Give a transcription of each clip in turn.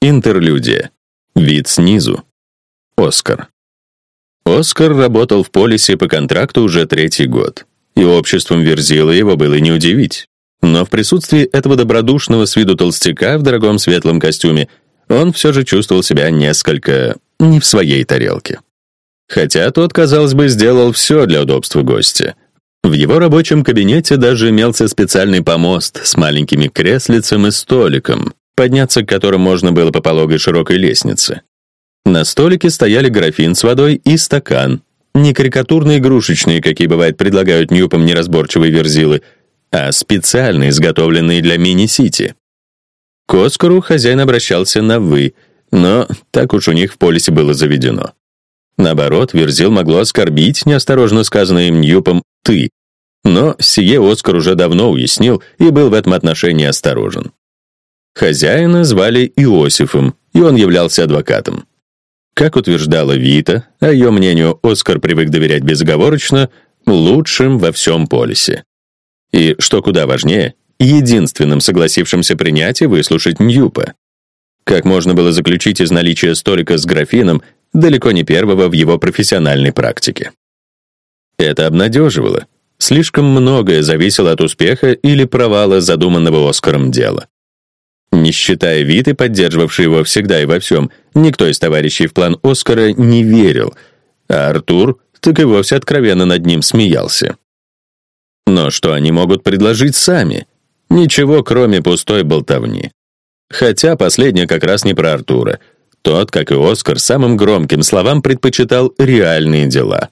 Интерлюдия. Вид снизу. Оскар. Оскар работал в полисе по контракту уже третий год, и обществом Верзила его было не удивить. Но в присутствии этого добродушного с виду толстяка в дорогом светлом костюме он все же чувствовал себя несколько не в своей тарелке. Хотя тот, казалось бы, сделал все для удобства гостя. В его рабочем кабинете даже имелся специальный помост с маленькими креслицем и столиком, подняться к которым можно было по пологой широкой лестнице. На столике стояли графин с водой и стакан. Не карикатурные игрушечные, какие бывает предлагают Ньюпам неразборчивые верзилы, а специально изготовленные для мини-сити. К Оскару хозяин обращался на «вы», но так уж у них в полисе было заведено. Наоборот, Верзил могло оскорбить неосторожно сказанное им Ньюпом «ты», но сие Оскар уже давно уяснил и был в этом отношении осторожен. Хозяина звали Иосифом, и он являлся адвокатом. Как утверждала Вита, а ее мнению Оскар привык доверять безоговорочно, лучшим во всем полисе. И, что куда важнее, единственным согласившимся принять и выслушать Ньюпа. Как можно было заключить из наличия столика с графином, далеко не первого в его профессиональной практике. Это обнадеживало. Слишком многое зависело от успеха или провала задуманного Оскаром дела. Не считая Виты, поддерживавшей его всегда и во всем, никто из товарищей в план Оскара не верил, а Артур так и вовсе откровенно над ним смеялся. Но что они могут предложить сами? Ничего, кроме пустой болтовни. Хотя последнее как раз не про Артура. Тот, как и Оскар, самым громким словам предпочитал реальные дела.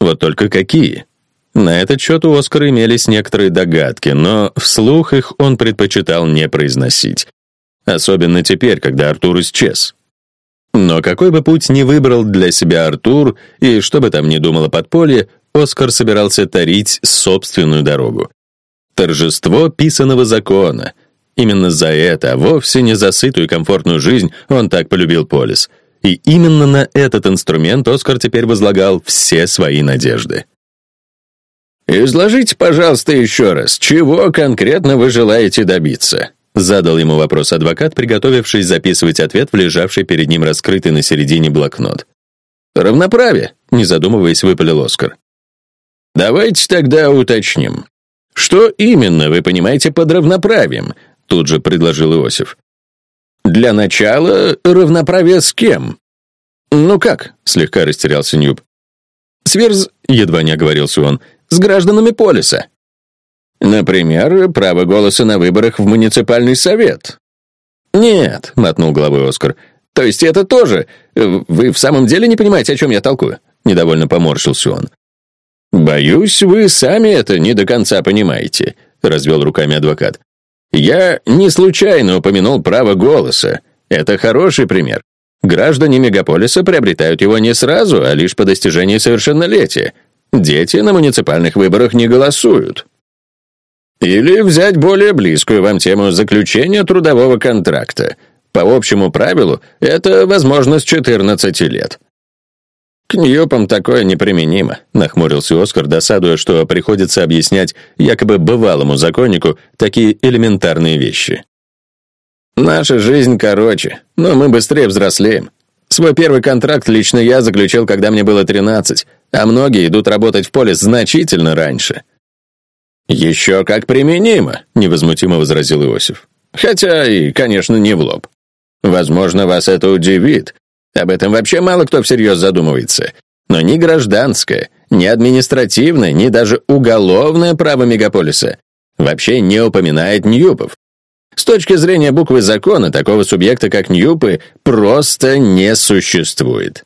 Вот только какие? На этот счет у Оскара имелись некоторые догадки, но вслух их он предпочитал не произносить. Особенно теперь, когда Артур исчез. Но какой бы путь ни выбрал для себя Артур, и что бы там ни думало подполье, Оскар собирался тарить собственную дорогу. Торжество писаного закона. Именно за это, а вовсе не за сытую и комфортную жизнь, он так полюбил полис. И именно на этот инструмент Оскар теперь возлагал все свои надежды. «Изложите, пожалуйста, еще раз, чего конкретно вы желаете добиться?» Задал ему вопрос адвокат, приготовившись записывать ответ в лежавший перед ним раскрытый на середине блокнот. «Равноправие», — не задумываясь, выпалил Оскар. «Давайте тогда уточним. Что именно вы понимаете под равноправием?» Тут же предложил Иосиф. «Для начала, равноправие с кем?» «Ну как?» — слегка растерялся Нюб. «Сверз...» — едва не оговорился он с гражданами полиса. Например, право голоса на выборах в муниципальный совет. Нет, мотнул головой Оскар. То есть это тоже. Вы в самом деле не понимаете, о чем я толкую? Недовольно поморщился он. Боюсь, вы сами это не до конца понимаете, развел руками адвокат. Я не случайно упомянул право голоса. Это хороший пример. Граждане мегаполиса приобретают его не сразу, а лишь по достижении совершеннолетия. Дети на муниципальных выборах не голосуют. Или взять более близкую вам тему заключения трудового контракта. По общему правилу, это возможность 14 лет. К Ньюпам такое неприменимо, нахмурился Оскар, досадуя, что приходится объяснять якобы бывалому законнику такие элементарные вещи. Наша жизнь короче, но мы быстрее взрослеем. Свой первый контракт лично я заключил, когда мне было 13, а многие идут работать в поле значительно раньше. «Еще как применимо», — невозмутимо возразил Иосиф. «Хотя и, конечно, не в лоб. Возможно, вас это удивит. Об этом вообще мало кто всерьез задумывается. Но ни гражданское, ни административное, ни даже уголовное право мегаполиса вообще не упоминает Ньюпов. С точки зрения буквы закона, такого субъекта, как Ньюпы, просто не существует.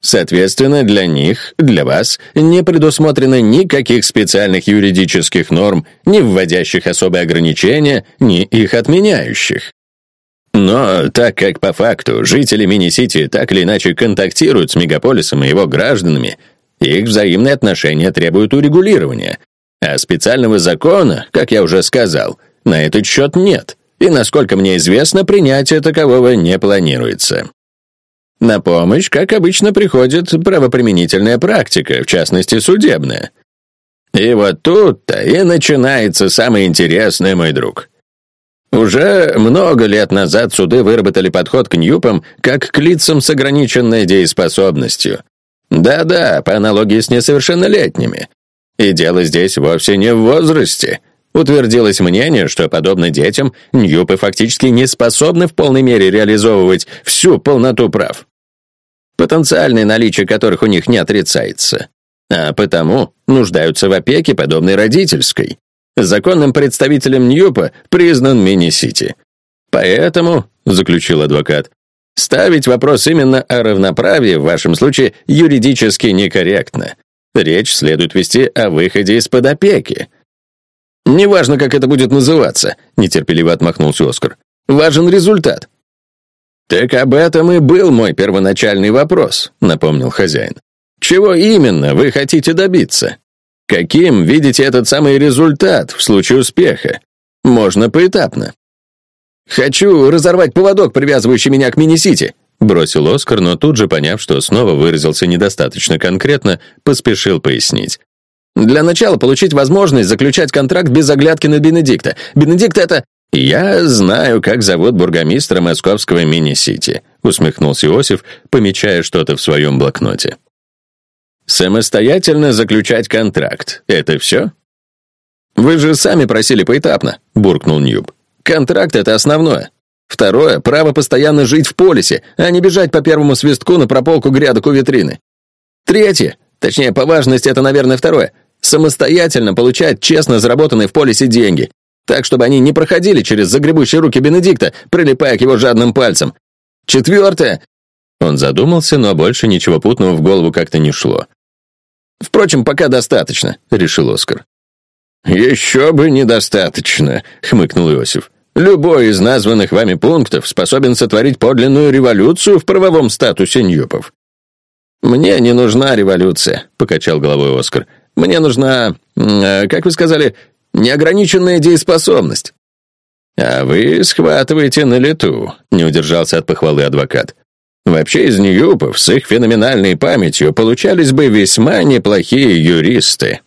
Соответственно, для них, для вас, не предусмотрено никаких специальных юридических норм, не вводящих особые ограничения, ни их отменяющих. Но так как по факту жители мини-сити так или иначе контактируют с мегаполисом и его гражданами, их взаимные отношения требуют урегулирования, а специального закона, как я уже сказал, на этот счет нет, и, насколько мне известно, принятие такового не планируется. На помощь, как обычно, приходит правоприменительная практика, в частности, судебная. И вот тут-то и начинается самое интересное, мой друг. Уже много лет назад суды выработали подход к Ньюпам как к лицам с ограниченной дееспособностью. Да-да, по аналогии с несовершеннолетними. И дело здесь вовсе не в возрасте. Утвердилось мнение, что, подобно детям, Ньюпы фактически не способны в полной мере реализовывать всю полноту прав. Потенциальное наличие которых у них не отрицается. А потому нуждаются в опеке, подобной родительской. Законным представителем Ньюпа признан Мини-Сити. Поэтому, заключил адвокат, ставить вопрос именно о равноправии в вашем случае юридически некорректно. Речь следует вести о выходе из-под опеки. «Неважно, как это будет называться», — нетерпеливо отмахнулся Оскар. «Важен результат». «Так об этом и был мой первоначальный вопрос», — напомнил хозяин. «Чего именно вы хотите добиться? Каким видите этот самый результат в случае успеха? Можно поэтапно». «Хочу разорвать поводок, привязывающий меня к мини-сити», бросил Оскар, но тут же, поняв, что снова выразился недостаточно конкретно, поспешил пояснить. Для начала получить возможность заключать контракт без оглядки на Бенедикта. Бенедикт — это... «Я знаю, как зовут бургомистра московского мини-сити», усмехнулся Иосиф, помечая что-то в своем блокноте. «Самостоятельно заключать контракт — это все?» «Вы же сами просили поэтапно», — буркнул Ньюб. «Контракт — это основное. Второе — право постоянно жить в полисе, а не бежать по первому свистку на прополку грядок у витрины. Третье, точнее, по важности это, наверное, второе — самостоятельно получать честно заработанные в полисе деньги, так, чтобы они не проходили через загребущие руки Бенедикта, прилипая к его жадным пальцам. Четвертое. Он задумался, но больше ничего путного в голову как-то не шло. «Впрочем, пока достаточно», — решил Оскар. «Еще бы недостаточно», — хмыкнул Иосиф. «Любой из названных вами пунктов способен сотворить подлинную революцию в правовом статусе Ньюпов». «Мне не нужна революция», — покачал головой Оскар. Мне нужна, э, как вы сказали, неограниченная дееспособность». «А вы схватываете на лету», — не удержался от похвалы адвокат. «Вообще из Ньюпов с их феноменальной памятью получались бы весьма неплохие юристы».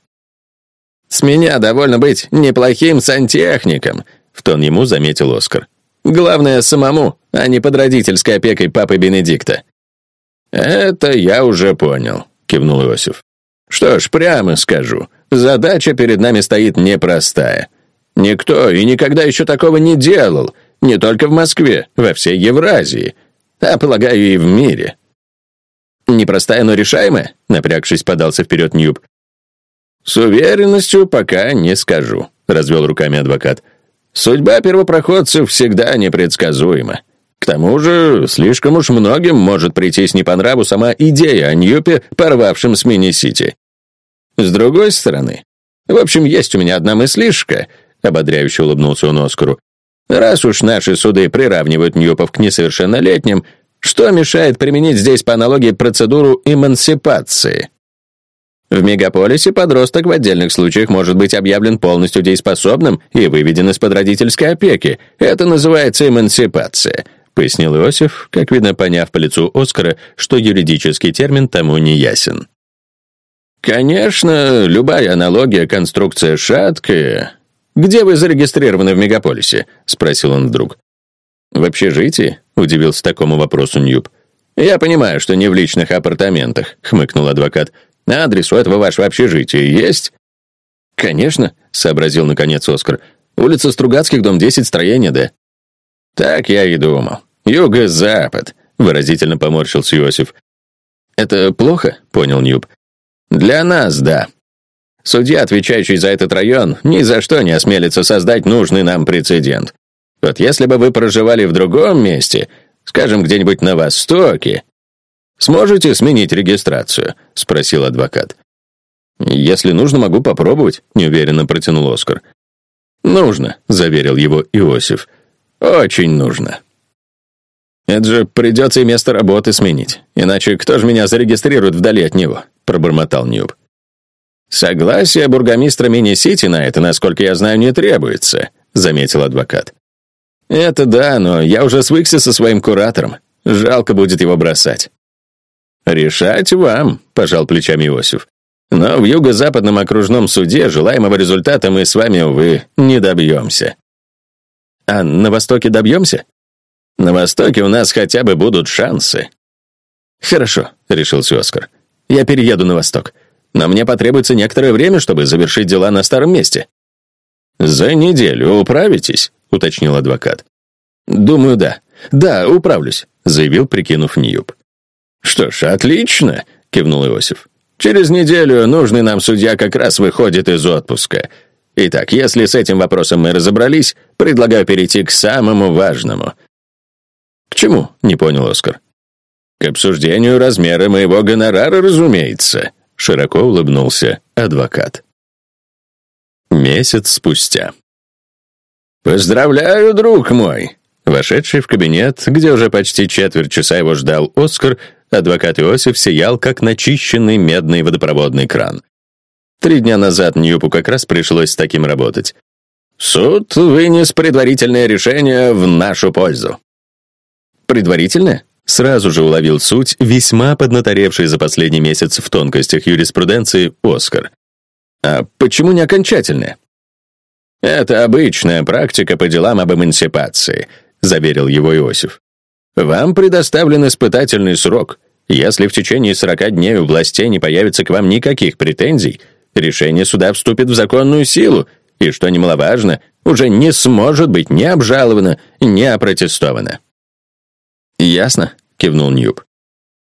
«С меня довольно быть неплохим сантехником», — в тон ему заметил Оскар. «Главное, самому, а не под родительской опекой папы Бенедикта». «Это я уже понял», — кивнул Иосиф. Что ж, прямо скажу, задача перед нами стоит непростая. Никто и никогда еще такого не делал, не только в Москве, во всей Евразии, а, полагаю, и в мире. Непростая, но решаемая, напрягшись, подался вперед Ньюб. С уверенностью пока не скажу, развел руками адвокат. Судьба первопроходцев всегда непредсказуема. К тому же, слишком уж многим может прийтись не по нраву сама идея о Ньюпе, порвавшем с мини-сити. С другой стороны, в общем, есть у меня одна мыслишка, ободряюще улыбнулся он Оскару. Раз уж наши суды приравнивают Ньюпов к несовершеннолетним, что мешает применить здесь по аналогии процедуру эмансипации? В мегаполисе подросток в отдельных случаях может быть объявлен полностью дееспособным и выведен из-под родительской опеки. Это называется эмансипация, пояснил Иосиф, как видно, поняв по лицу Оскара, что юридический термин тому не ясен. «Конечно, любая аналогия конструкция шаткая. Где вы зарегистрированы в мегаполисе?» — спросил он вдруг. «В общежитии?» — удивился такому вопросу Ньюб. «Я понимаю, что не в личных апартаментах», — хмыкнул адвокат. «Адрес у этого вашего общежития есть?» «Конечно», — сообразил наконец Оскар. «Улица Стругацких, дом 10, строение Д». «Так я и думал. Юго-запад», — выразительно поморщился Иосиф. «Это плохо?» — понял Ньюб. Для нас, да. Судья, отвечающий за этот район, ни за что не осмелится создать нужный нам прецедент. Вот если бы вы проживали в другом месте, скажем, где-нибудь на Востоке, сможете сменить регистрацию?» — спросил адвокат. «Если нужно, могу попробовать», — неуверенно протянул Оскар. «Нужно», — заверил его Иосиф. «Очень нужно». «Это же придется и место работы сменить, иначе кто же меня зарегистрирует вдали от него?» — пробормотал Ньюб. «Согласие бургомистра мини-сити на это, насколько я знаю, не требуется», — заметил адвокат. «Это да, но я уже свыкся со своим куратором. Жалко будет его бросать». «Решать вам», — пожал плечами Иосиф. «Но в юго-западном окружном суде желаемого результата мы с вами, увы, не добьемся». А на Востоке добьемся? На Востоке у нас хотя бы будут шансы. Хорошо, решился Оскар. Я перееду на Восток. Но мне потребуется некоторое время, чтобы завершить дела на старом месте. За неделю управитесь, уточнил адвокат. Думаю, да. Да, управлюсь, заявил, прикинув Ньюб. Что ж, отлично, кивнул Иосиф. Через неделю нужный нам судья как раз выходит из отпуска. Итак, если с этим вопросом мы разобрались, предлагаю перейти к самому важному. Чему? Не понял Оскар. К обсуждению размера моего гонорара, разумеется, широко улыбнулся адвокат. Месяц спустя. Поздравляю, друг мой. Вошедший в кабинет, где уже почти четверть часа его ждал Оскар, адвокат Иосиф сиял, как начищенный медный водопроводный кран. Три дня назад Ньюпу как раз пришлось с таким работать. Суд вынес предварительное решение в нашу пользу. Предварительное? Сразу же уловил суть, весьма поднаторевший за последний месяц в тонкостях юриспруденции Оскар. А почему не окончательное? Это обычная практика по делам об эмансипации, заверил его Иосиф. Вам предоставлен испытательный срок. Если в течение 40 дней у властей не появится к вам никаких претензий, решение суда вступит в законную силу и, что немаловажно, уже не сможет быть ни обжаловано, ни опротестовано. «Ясно», — кивнул Ньюб.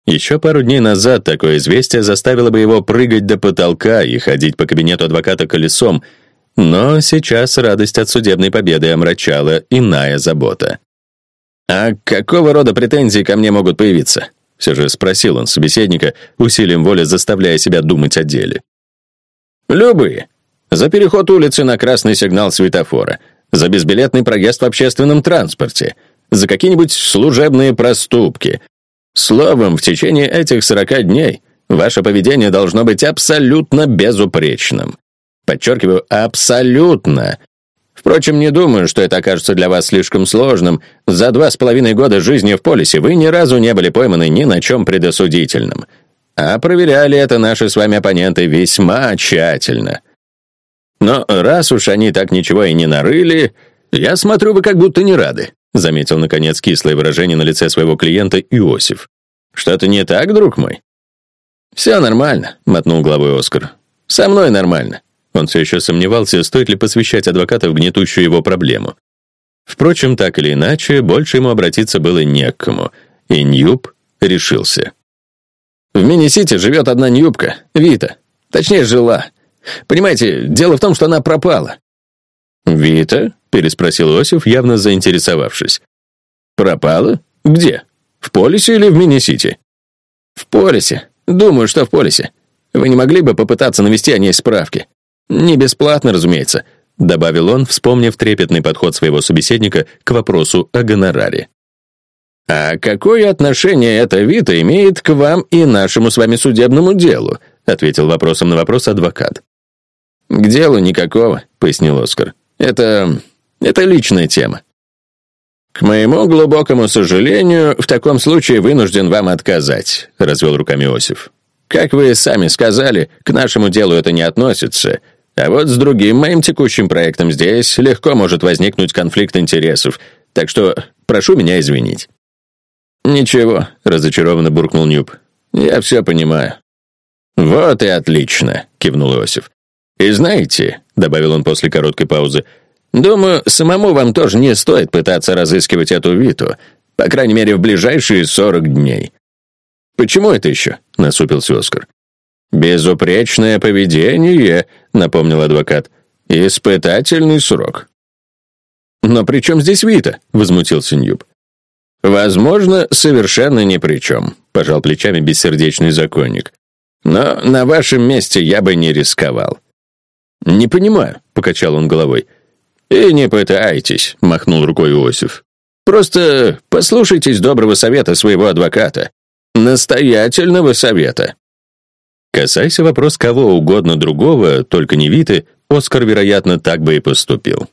Еще пару дней назад такое известие заставило бы его прыгать до потолка и ходить по кабинету адвоката колесом, но сейчас радость от судебной победы омрачала иная забота. «А какого рода претензии ко мне могут появиться?» Все же спросил он собеседника, усилием воли заставляя себя думать о деле. Любые. За переход улицы на красный сигнал светофора, за безбилетный проезд в общественном транспорте, за какие-нибудь служебные проступки. Словом, в течение этих 40 дней ваше поведение должно быть абсолютно безупречным. Подчеркиваю, абсолютно. Впрочем, не думаю, что это окажется для вас слишком сложным. За два с половиной года жизни в полисе вы ни разу не были пойманы ни на чем предосудительном. А проверяли это наши с вами оппоненты весьма тщательно. Но раз уж они так ничего и не нарыли, я смотрю, вы как будто не рады, заметил наконец кислое выражение на лице своего клиента Иосиф. Что-то не так, друг мой? Все нормально, мотнул головой Оскар. Со мной нормально. Он все еще сомневался, стоит ли посвящать адвоката в гнетущую его проблему. Впрочем, так или иначе, больше ему обратиться было не к кому, и Ньюб решился. В мини-сити живет одна Ньюбка, Вита. Точнее, жила. Понимаете, дело в том, что она пропала». «Вита?» — переспросил Осиф, явно заинтересовавшись. «Пропала? Где? В Полисе или в мини-сити?» «В Полисе. Думаю, что в Полисе. Вы не могли бы попытаться навести о ней справки? Не бесплатно, разумеется», — добавил он, вспомнив трепетный подход своего собеседника к вопросу о гонораре. «А какое отношение эта Вита имеет к вам и нашему с вами судебному делу?» ответил вопросом на вопрос адвокат. «К делу никакого», — пояснил Оскар. «Это... это личная тема». «К моему глубокому сожалению, в таком случае вынужден вам отказать», — развел руками Иосиф. «Как вы сами сказали, к нашему делу это не относится, а вот с другим моим текущим проектом здесь легко может возникнуть конфликт интересов, так что прошу меня извинить». «Ничего», — разочарованно буркнул Нюб. «Я все понимаю». «Вот и отлично», — кивнул Иосиф. «И знаете», — добавил он после короткой паузы, «думаю, самому вам тоже не стоит пытаться разыскивать эту Виту, по крайней мере, в ближайшие сорок дней». «Почему это еще?» — насупился Оскар. «Безупречное поведение», — напомнил адвокат. «Испытательный срок». «Но при чем здесь Вита?» — возмутился Ньюб. «Возможно, совершенно ни при чем», — пожал плечами бессердечный законник. «Но на вашем месте я бы не рисковал». «Не понимаю», — покачал он головой. «И не пытайтесь», — махнул рукой Иосиф. «Просто послушайтесь доброго совета своего адвоката. Настоятельного совета». Касайся вопрос кого угодно другого, только не Виты, Оскар, вероятно, так бы и поступил.